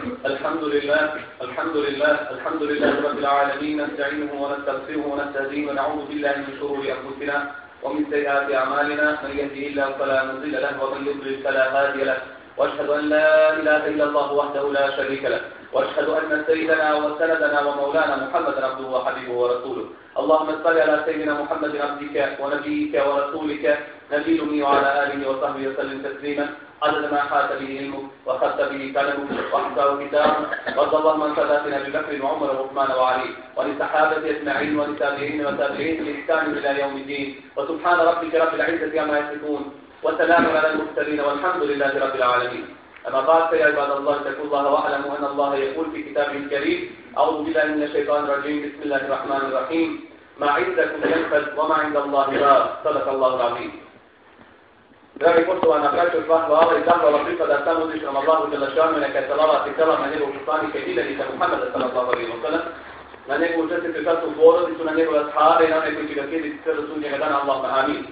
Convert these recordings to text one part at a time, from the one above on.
الحمد لله الحمد لله الحمد لله رب العالمين نستعينه ونستغفره ونستهديه ونعوذ بالله من شرور أنفسنا ومن سيئات أعمالنا. من يهده الله فلا مضل له ومن يضلل فلا هادي له. وأشهد أن لا إله إلا الله وحده لا شريك له. وأشهد أن سيدنا وسندنا ومولانا محمدا عبده وحبيبه ورسوله. اللهم صل على سيدنا محمد عبدك ونبيك ورسولك. نبي وعلى آله وصحبه وسلم تسليما. عدد ما حات به علمه وخط به كلمه واحصاه كتابه وارض اللهم عن ساداتنا أبي بكر وعمر وعثمان وعلي وللصحابة أجمعين وللتابعين والتابعين باحسان إلى يوم الدين. وسبحان ربك رب العزة عما يصفون. وسلام على المرسلين والحمد لله رب العالمين. أما بعد فيا عباد الله اتقوا الله واعلموا أن الله يقول في كتابه الكريم أعوذ بالله من الشيطان الرجيم بسم الله الرحمن الرحيم ما عندكم ينفد وما عند الله باق صدق الله العظيم Dragi poštovana braćo, sva hvala i zahvala pripada samo uzvišnom Allahu Đelešanu i neka je salavat i selam na njegovu poslanike i milenika Muhammeda sallallahu alaihi wa sallam, na njegovu čestitu i častu porodicu, na njegove ashaabe i na one će ga slijediti sve do sudnjega dana, Allahuma amin.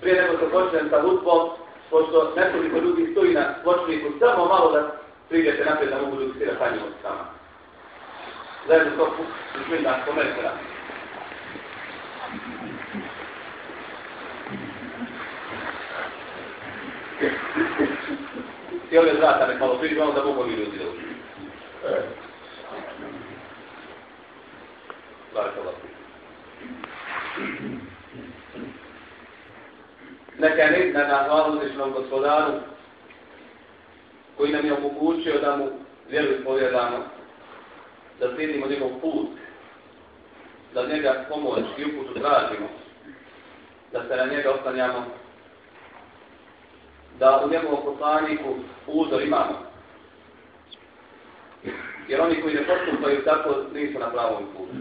Prije nego što počnem sa hutbom, pošto nekoliko ljudi stoji na pločniku, samo malo da priđete naprijed da mogu ljudi svi da s sama. Zajedno to, bismillah, spomenite nam. I ove vrata nek malo priđu, da mogu ljudi da uđu. Neka je nizna na hvalu uzvišnom gospodaru koji nam je omogućio da mu vjeru ispovjedamo, da slijedimo njegov put, da njega pomoć i uputu tražimo, da se na njega ostanjamo da u njegovom poslaniku uzor imamo. Jer oni koji ne postupaju tako nisu na pravom putu.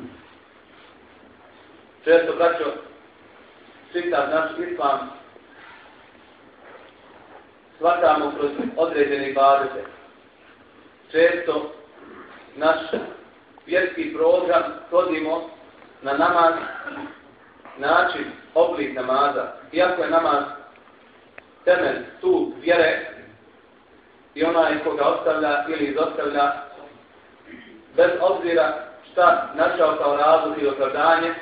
Često, braćo, čitav naš islam shvatamo kroz određene ibadete. Često naš vjerski program svodimo na namaz način, oblik namaza. Iako je namaz temelj stup vjere i onaj koga ostavlja ili izostavlja bez obzira šta našao kao razlog i opravdanje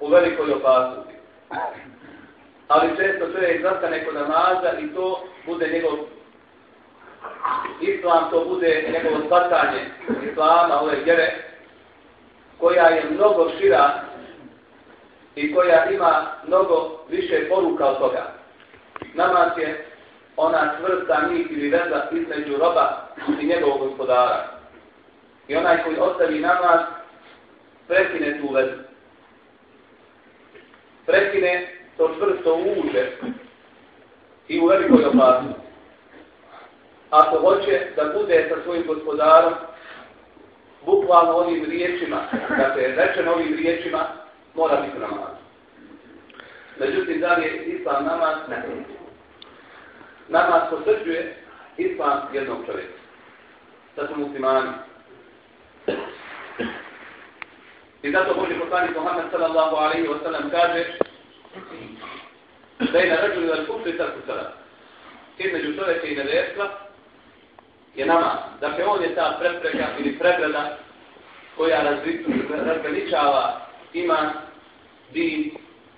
u velikoj opasnosti. Ali često čovjek zastane kod namaza i to bude njegov islam, to bude njegovo shvatanje islama, ove vjere, koja je mnogo šira i koja ima mnogo više poruka od toga namaz je ona čvrsta nit ili veza između roba i njegovog gospodara. I onaj koji ostavi namaz, prekine tu vezu. Prekine to čvrsto uđe i u velikoj opasnosti. Ako hoće da bude sa svojim gospodarom, bukvalno ovim riječima, dakle, rečeno ovim riječima, mora biti namaz. Međutim, da li je islam namaz? Ne namaz posrđuje islam jednog čovjeka. Da su muslimani. I zato Boži poslanik Muhammed sallallahu alaihi wa sallam kaže da je na rađu ili kufri i tarku sada. Između čovjeka i nevjerstva je namaz. Dakle, on je ta prepreka ili pregrada koja razgraničava iman, din,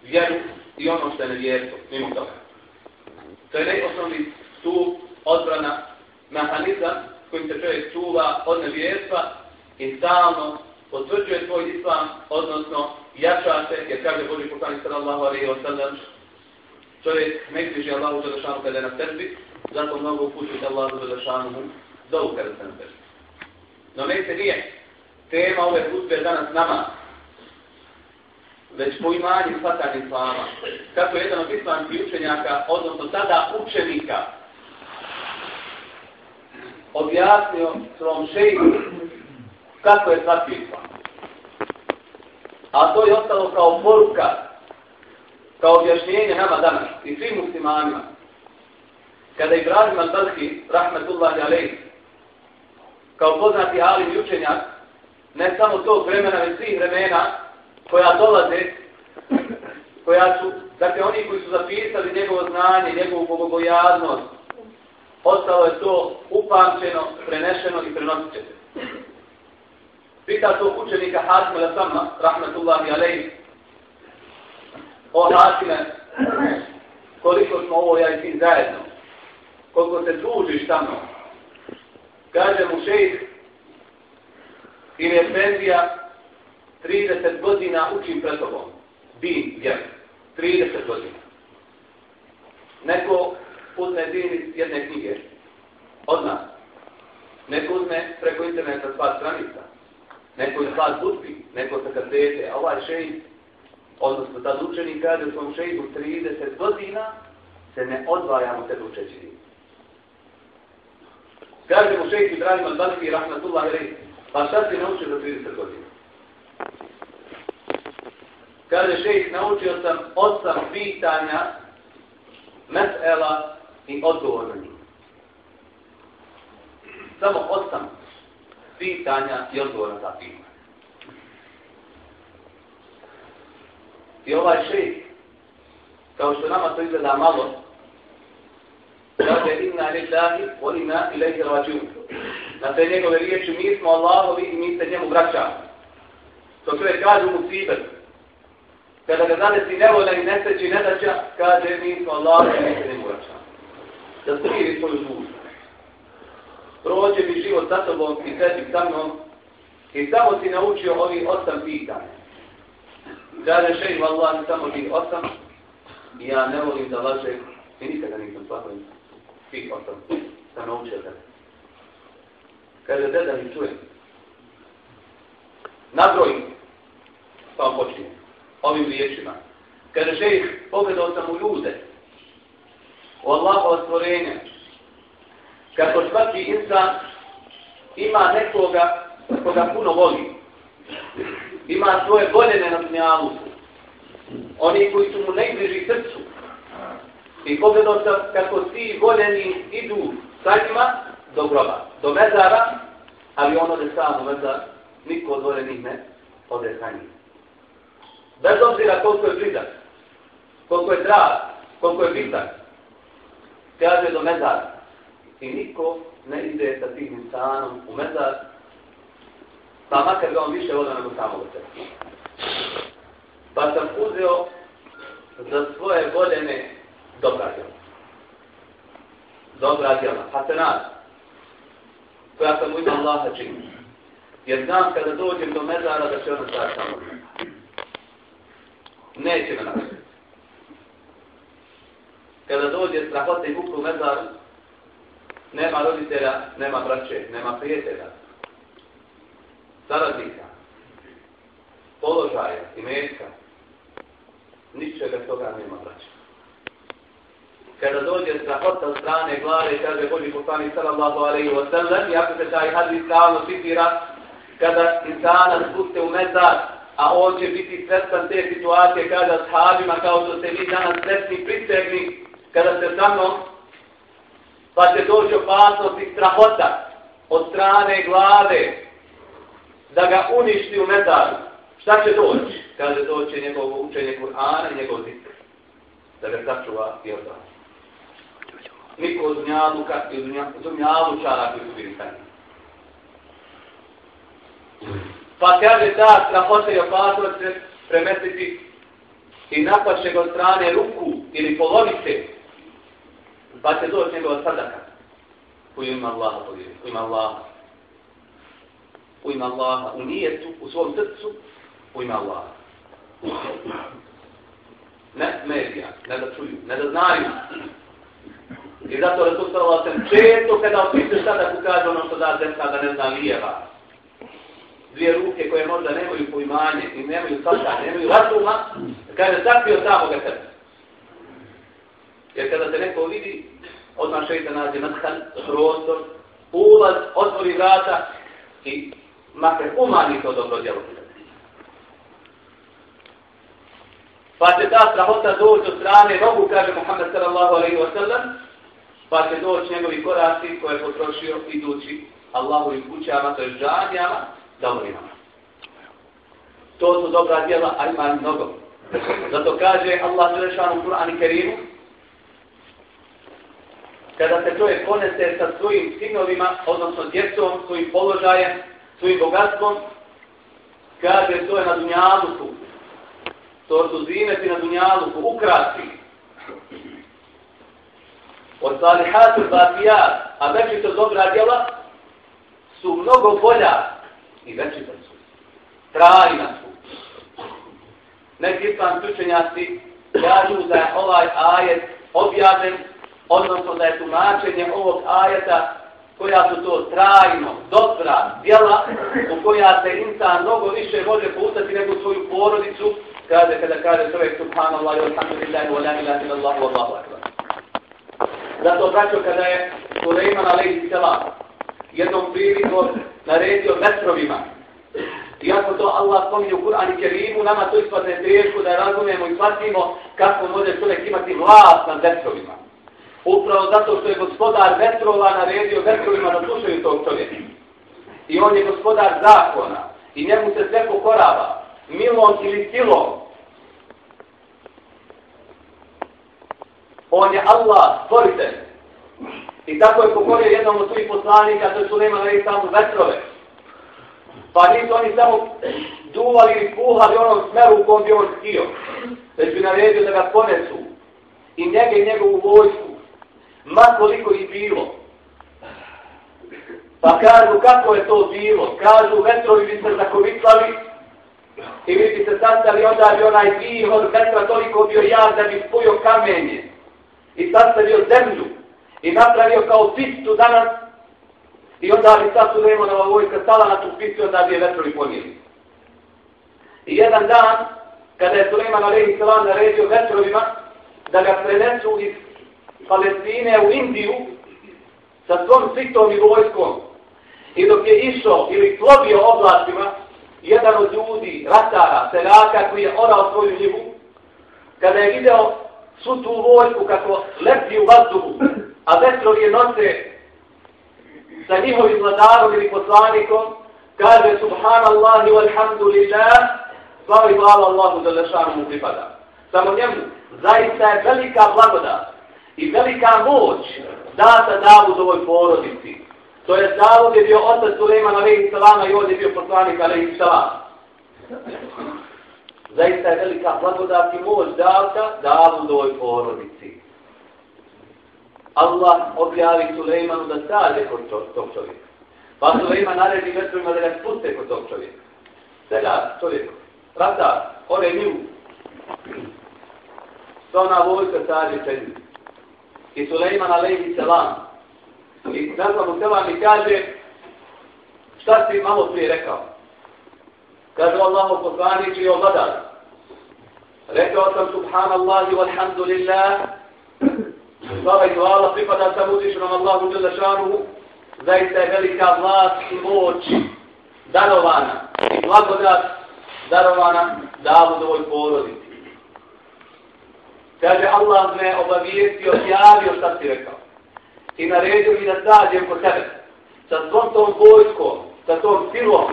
vjeru i ono što je nevjerstvo, mimo toga. To je najosnovni stup odbrana mehanizam kojim se čovjek čuva od nevjerstva i stalno potvrđuje svoj islam, odnosno jača se, jer kaže Boži poslanik sallallahu alaihi wa sallam, čovjek ne križi Allahu za lešanu kada je na sežbi, zato mnogo upućuje Allahu za lešanu mu zovu kada se na sežbi. No ne se nije tema ove hutbe danas nama, već po imanju shvatanja islama. Kako je jedan od islamskih učenjaka, odnosno tada učenika, objasnio svom šeju kako je zapisan. A to je ostalo kao poruka, kao objašnjenje nama danas i svim muslimanima. Kada je Ibrahim al-Balhi, rahmetullahi alaih, kao poznati alim i učenjak, ne samo tog vremena, već svih vremena, koja dolaze, koja su, dakle, oni koji su zapisali njegovo znanje, njegovu bogobojaznost, ostalo je to upamćeno, prenešeno i prenosit. Pita to učenika Hasima Lasama, rahmetullahi alaihi, o Hatime, koliko smo ovo ja i ti zajedno, koliko se družiš tamo. Kaže mu šejh, ili je Fendija, 30 godina učim pred tobom. Din, jer, 30 godina. Neko uzme din iz jedne knjige, od nas. Neko uzme preko interneta sva stranica. Neko je sad hudbi, neko sa kasete, a ovaj šejh, odnosno tad učenik kaže u svom šejhu 30 godina, se ne odvajamo te učeći din. Kaže mu šejih Ibrahim al-Balki, rahmatullah, pa šta si naučio za 30 godina? Kaže šejih, naučio sam osam pitanja, mesela i odgovor na njih. Samo osam pitanja i odgovora za pitanja. I ovaj šejh, kao što nama to izgleda malo, kaže inna lillahi wa inna ilaihi rađun. Na te njegove riječi, mi smo Allahovi i mi se njemu vraćamo. To čovjek kaže u musibet. Kada ga zadesi nevolja i neseći nedaća, kaže mi smo Allahovi i mi se njemu vraćamo. Da smiri svoju dušu. Prođe mi život sa tobom i sredim sa mnom i samo si naučio ovih osam pitanja. Kaže šeji, Allah, samo mi osam i ja ne volim da laže i nikada nisam svakoj svih osam sam naučio tebe. Kaže, deda mi čujem. Nabrojim. Pa on počinje. Ovim riječima. Kaže, šejih, pogledao sam u ljude. U Allahova stvorenja. Kako svaki insan ima nekoga koga puno voli. Ima svoje voljene na dunjalu. Oni koji su mu najbliži srcu. I pogledao sam kako ti voljeni idu sa njima do groba, do mezara, ali on ode sam u mezar, niko od voljenih ne ode sa njim. Bez obzira koliko je blizak, koliko je drag, koliko je bitak, kaže do mezara. I niko ne ide sa tim insanom u mezar, pa makar ga on više voda nego samo sebe. Pa sam uzeo za svoje voljene dobra djela. Dobra djela, hasenat, koja sam u ime Allaha činio. Jer znam kada dođem do mezara da će ona stati samo. Neće me naći. Kada dođe strahote i buku u mezaru, nema roditelja, nema braće, nema prijatelja, saradnika, položaja, imetka, ničega toga nema braće. Kada dođe strahota od strane glave, kaže Boži poslani sallallahu alaihi wa sallam, ako se taj hadis stalno citira, kada insana spuste u mezar, a on će biti sretan te situacije kada s habima, kao što se vi danas sretni prisegni, kada se sa mnom, pa će doći opasnost i strahota od strane glave, da ga uništi u metaru. Šta će doći? Kaže, doći njegovo učenje Kur'ana i njegov zikr. Da ga sačuva i odvrati niko od dunjaluka i od dunjalučara koji su bili sa. Pa kaže ta strahota i opasnost će premestiti i napaše ga od strane ruku ili polovice, pa će doći njegova sadaka. U ime Allaha povjeri, u ime Allaha. U ime Allaha, u nijetu, u svom srcu, u ime Allaha. Ne medija, ne da čuju, ne da znaju, I zato Resul sallallahu alaihi sallam često kada opisuje šta da kaže ono što da zemka da ne zna lijeva. Dvije ruke koje možda nemaju pojmanje i nemaju svašta, nemaju razuma, kaže zakrio samoga srca. Jer kada se neko vidi, odmah šeitan nađe nadhan, prostor, ulaz, otvori vrata i makar umani to dobro djelo. Pa će ta strahota doći od strane nogu, kaže Muhammed sallallahu alaihi wa sallam, pa će doći njegovi koraci koje je potrošio idući Allahovim kućama, to je žanjama, domovinama. To su dobra djela, a ima mnogo. Zato kaže Allah Želešanu u Kur'an i Kerimu, kada se čovjek ponese sa svojim sinovima, odnosno djecom, svojim položajem, svojim bogatstvom, kaže to je na dunjaluku. To su zimeti na dunjaluku, ukrasi. Od salihatu bakijat, a večito dobra djela, su mnogo bolja i večito su. Trajna su. Neki islam učenjaci kažu da je ovaj ajet objavljen, odnosno da je tumačenje ovog ajeta koja su to trajno, dobra djela u koja se insan mnogo više može pustati nego svoju porodicu, kaže kada kaže čovjek subhanallah i alhamdulillahi wa la ilaha illallah wa allahu akbar. Zato braćo kada je Suleiman alaihi selam jednom prilikom naredio metrovima Iako to Allah spominje u Kur'an i Kerimu, nama to ispadne teško da razumijemo i shvatimo kako može čovjek imati vlast nad vetrovima. Upravo zato što je gospodar vetrova naredio vetrovima da slušaju tog čovjeka. I on je gospodar zakona. I njemu se sve pokorava. Milom ili silom. On je Allah, stvoritelj. I tako je pokorio jednom od svojih poslanika, to su nema na samo vetrove. Pa nisu oni samo duvali ili puhali onom smeru u kom bi on htio. Već bi naredio da ga ponesu. I njega i njegovu vojsku. Ma koliko ih bilo. Pa kažu kako je to bilo. Kažu vetrovi bi se zakovitlali. I vi bi se sastali onda bi onaj vihor vetra toliko bio jak da bi spojio kamenje. I sastavio zemlju. I napravio kao pistu danas I onda bi sad Sulejmanova vojska stala na tu pistu, onda bi je vetrovi ponijeli. I jedan dan, kada je Suleman Alehi Salam naredio vetrovima da ga prenesu iz Palestine u Indiju sa svom svitom i vojskom, i dok je išao ili plovio oblastima, jedan od ljudi, ratara, seljaka koji je orao svoju njivu, kada je video svu tu vojsku kako lepti u vazduhu, a vetrovi je nose sa njihovim vladarom ili poslanikom, kaže subhanallahi walhamdulillah, pa slavi hvala Allahu za lešanu mu pripada. Samo njemu, zaista je velika blagodat i velika moć data Davudovoj porodici. To je Davud je bio otac Suleiman alaihi salama i ovdje je bio poslanik alaihi salam. Zaista je velika blagodat i moć data Davudovoj porodici. Allah objavi Sulejmanu da staje kod tog čovjeka. Pa Sulejman naredi vetrovima da ga spuste kod tog čovjeka. Sada čovjek, rata, ore nju. Sona vojka vojska staje. I Sulejman alaihi selam. I nazva mu selam i kaže, šta si malo prije rekao? Kaže Allahu poslaniči i ovladar. Rekao sam subhanallahi walhamdulillah Slava i hvala pripada sam uzvišenom Allahu Đele Šanuhu. Zaista je velika vlast i moć darovana i blagodat darovana davu porodici. Kaže Allah me obavijestio, objavio šta si rekao. I naredio mi da sađem kod tebe. Sa svom tom vojskom, sa tom silom,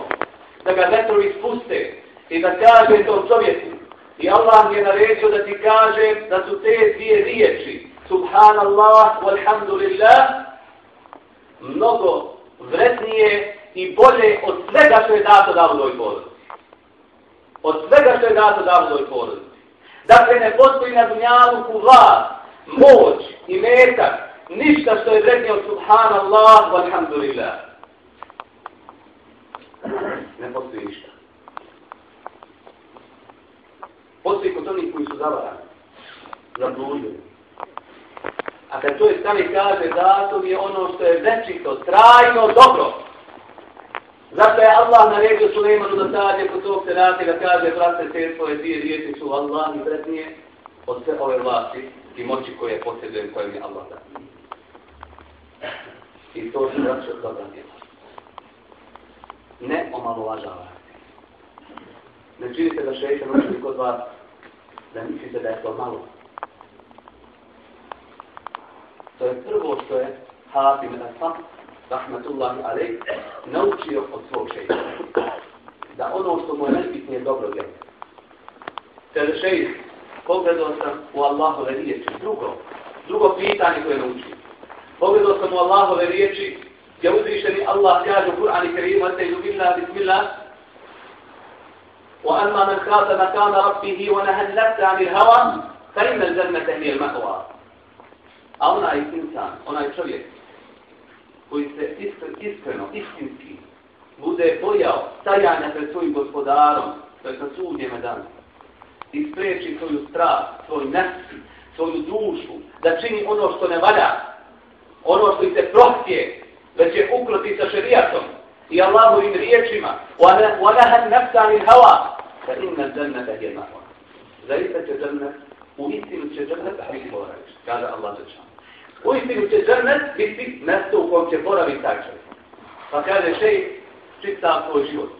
da ga vetrovi spuste i da kaže tom čovjeku. I Allah mi je naredio da ti kaže da su te dvije riječi, subhanallah, walhamdulillah, mnogo vrednije i bolje od svega što je dato Davidovoj porodici. Od svega što je dato Davidovoj porodici. Dakle, ne postoji na dunjalu vlast, moć i metak, ništa što je vrednije od subhanallah, walhamdulillah. Ne postoji ništa. Postoji kod onih koji su zavarani, zabludili, A kad to je stani kaže datum je ono što je večito, trajno, dobro. Zato je Allah naredio Sulejmanu da sađe kod tog senate da kaže brate te svoje dvije riječi su Allah i vrednije od sve ove vlasti i moći koje posjeduje koje mi Allah da. I to se vraća od dobra djela. Ne omalovažavajte. Ne činite da šeitan učini kod vas da mislite da je to malo. To je prvo što je Hatim Asam, rahmatullahi alaih, naučio od svog šeita. Da ono što mu je najbitnije dobro gleda. Kaže šeit, pogledao sam u Allahove riječi. Drugo, drugo pitanje koje naučio. Pogledao sam u Allahove riječi, gdje uzvišeni Allah kaže u Kur'an i Karim, Astainu billah, bismillah, وأما من خاف مكان ربه ونهى النفس عن الهوى فإن الجنة هي المأوى. A onaj insan, onaj čovjek koji se iskreno, istinski bude bojao stajanja pred svojim gospodarom, to je sa sudnjeme dana, i spreči svoju strah, svoj nefsi, svoju dušu, da čini ono što ne valja, ono što se prohtije, već je ukroti sa šerijatom i Allahovim riječima, وَنَهَنْ نَفْسَ عَنِ الْهَوَا فَإِنَّ الْجَنَّةَ هِيَ مَهْوَا Zaista će džennet, u istinu će džennet biti boravić, kada Allah začan. U istinu će džernet biti mjesto u kojem će boraviti taj čovjek. Pa kaže šej, čitav svoj život.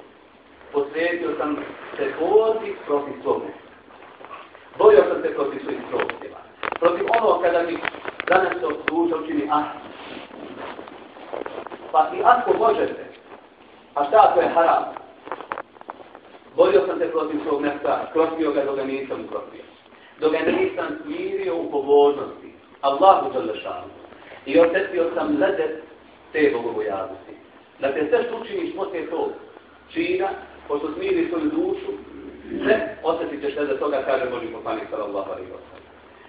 Posvetio sam se borbi protiv svog Bojio sam se protiv svojih protiva. Protiv ono kada mi danas to duša učini ah. Pa i ako možete, a šta ako je haram? Bojio sam se protiv svog mjesta, krotio ga dok ga nisam ukrotio. Dok ga nisam smirio u pobožnosti. Allahu Đalešanu. I osjetio sam ledet te bogobojaznosti. te sve što učiniš poslije tog čina, pošto smiri svoju dušu, sve osjetit ćeš da toga kaže Boži poslanik sallallahu alaihi wa sallam.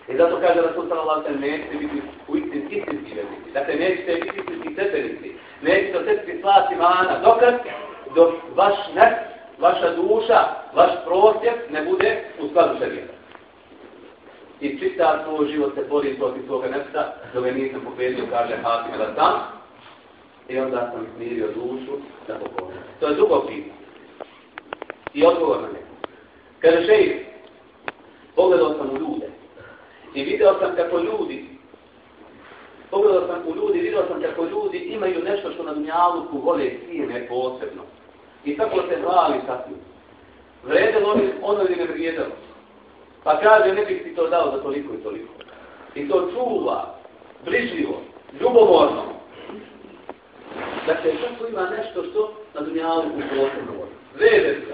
I zato kaže Rasul sallallahu alaihi wa sallam, nećete biti u istin, istinski vjernici. Dakle, nećete biti istinski tepenici. Nećete osjetiti slas imana. Dokad? Dok vaš nek, vaša duša, vaš prosjek ne bude u skladu sa. I čita svoj život se bori protiv svoga nefsa, dok je nisam pobedio, kaže Hakim el i onda sam smirio dušu da pokožem. To je drugo pitanje. I odgovor na neko. Kaže šeji, pogledao sam u ljude i video sam kako ljudi, pogledao sam u ljudi, video sam kako ljudi imaju nešto što na dunjaluku vole cijene posebno. I tako se hvali sa tim. Vrede oni ono ili ne vrijedalo. Pa kaže, ne bih ti to dao za toliko i toliko. I to čuva, brižljivo, ljubomorno. Dakle, kako ima nešto što na u posebno vodi. Vede se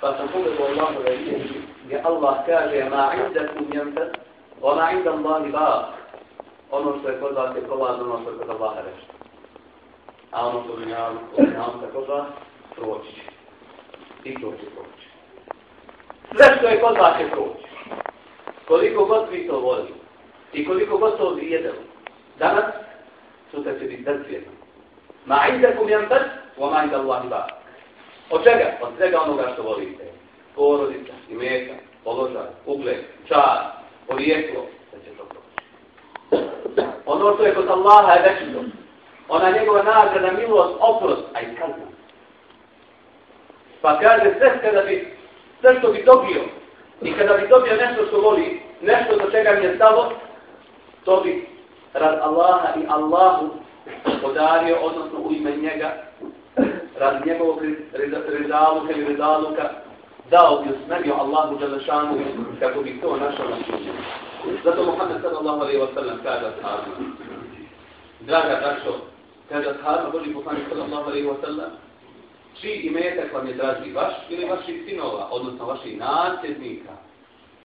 Pa sam pogledao Allahove je gdje Allah kaže ma indakum yanfad wa ma inda Allahi baq. Ono što je kod vas je prolazno, ono što je kod Allaha reći. A ono što je njavno, njavno se kod vas proći. I to će proći. Sve što je kod vas je proći. Koliko god vi to voli i koliko god to vrijedilo, danas sutra će biti bezvjedno. Ma indakum yanfad wa ma inda Allahi baq. Od čega? Od svega onoga što volite. Porodica, imeta, položaj, ugled, čar, porijeklo, da će to proći. Ono što je kod Allaha je večno. Ona njegova nagrada, milost, oprost, a i kazna. Pa kaže sve kada bi, sve što bi dobio, i kada bi dobio nešto što voli, nešto do čega mi je stalo, to bi rad Allaha i Allahu podario, odnosno u ime njega, rad njegovog rezaluka ili rezaluka, dao bi usmerio Allahu Đalešanu kako bi to našao na činjenju. Zato Muhammed sallallahu alaihi wa sallam kaže ashabima. Draga braćo, kaže ashabima Boži poslanik sallallahu alaihi wa sallam, čiji imetak vam je draži, vaš ili vaših sinova, odnosno vaših nasljednika,